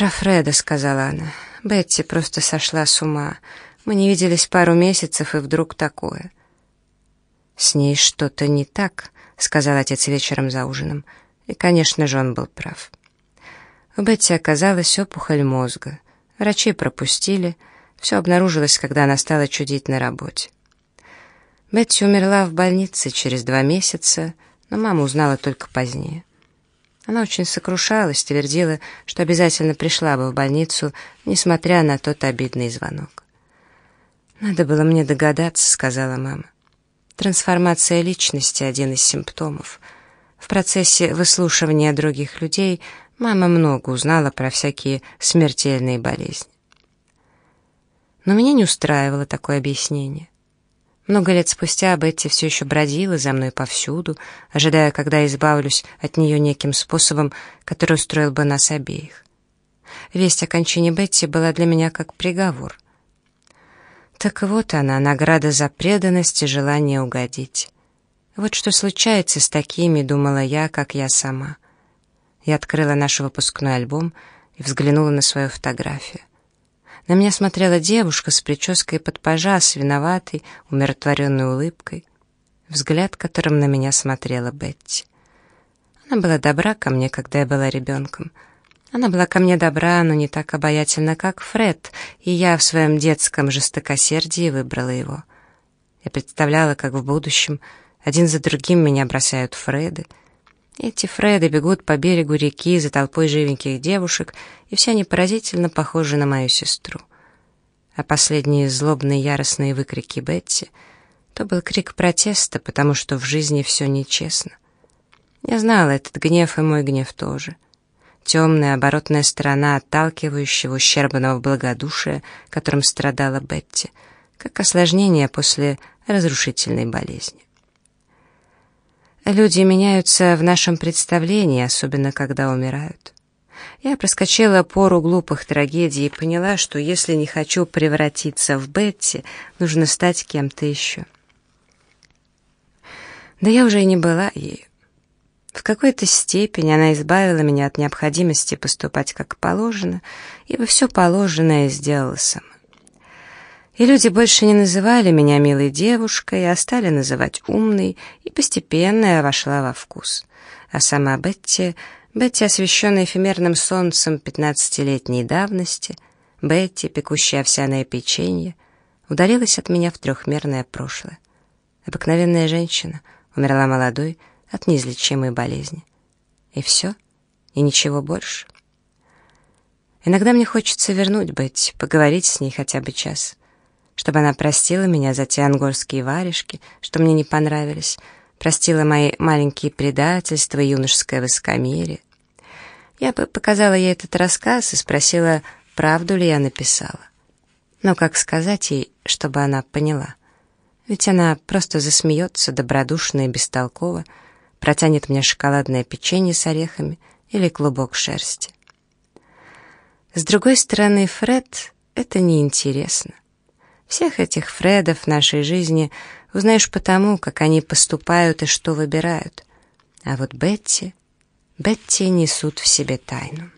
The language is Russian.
«Про Фреда», — сказала она. «Бетти просто сошла с ума. Мы не виделись пару месяцев, и вдруг такое». «С ней что-то не так», — сказал отец вечером за ужином. И, конечно же, он был прав. У Бетти оказалась опухоль мозга. Врачи пропустили. Все обнаружилось, когда она стала чудить на работе. Бетти умерла в больнице через два месяца, но мама узнала только позднее. Она очень сокрушалась, твердила, что обязательно пришла бы в больницу, несмотря на тот обидный звонок. «Надо было мне догадаться», — сказала мама. «Трансформация личности — один из симптомов. В процессе выслушивания других людей мама много узнала про всякие смертельные болезни. Но меня не устраивало такое объяснение. Много лет спустя Бетти все еще бродила за мной повсюду, ожидая, когда избавлюсь от нее неким способом, который устроил бы нас обеих. Весть о кончине Бетти была для меня как приговор. Так вот она, награда за преданность и желание угодить. Вот что случается с такими, думала я, как я сама. Я открыла наш выпускной альбом и взглянула на свою фотографию. На меня смотрела девушка с прической под пажа, с виноватой, умиротворенной улыбкой, взгляд, которым на меня смотрела Бетти. Она была добра ко мне, когда я была ребенком. Она была ко мне добра, но не так обаятельна, как Фред, и я в своем детском жестокосердии выбрала его. Я представляла, как в будущем один за другим меня бросают Фреды — эти Фреды бегут по берегу реки за толпой живеньких девушек, и все они поразительно похожи на мою сестру. А последние злобные яростные выкрики Бетти — то был крик протеста, потому что в жизни все нечестно. Я знала этот гнев, и мой гнев тоже. Темная оборотная сторона отталкивающего ущербного благодушия, которым страдала Бетти, как осложнение после разрушительной болезни. Люди меняются в нашем представлении, особенно когда умирают. Я проскочила пору глупых трагедий и поняла, что если не хочу превратиться в Бетти, нужно стать кем-то еще. Да я уже и не была ею. В какой-то степени она избавила меня от необходимости поступать как положено, ибо все положенное сделала сама. И люди больше не называли меня милой девушкой, а стали называть умной, и постепенно я вошла во вкус. А сама Бетти, Бетти, освещенная эфемерным солнцем пятнадцатилетней давности, Бетти, пекущая овсяное печенье, удалилась от меня в трехмерное прошлое. Обыкновенная женщина умерла молодой от неизлечимой болезни. И все, и ничего больше. Иногда мне хочется вернуть Бетти, поговорить с ней хотя бы час чтобы она простила меня за те ангольские варежки, что мне не понравились, простила мои маленькие предательства и юношеское высокомерие. Я бы показала ей этот рассказ и спросила, правду ли я написала. Но как сказать ей, чтобы она поняла? Ведь она просто засмеется добродушно и бестолково, протянет мне шоколадное печенье с орехами или клубок шерсти. С другой стороны, Фред — это неинтересно. Всех этих Фредов в нашей жизни узнаешь потому, как они поступают и что выбирают. А вот Бетти... Бетти несут в себе тайну.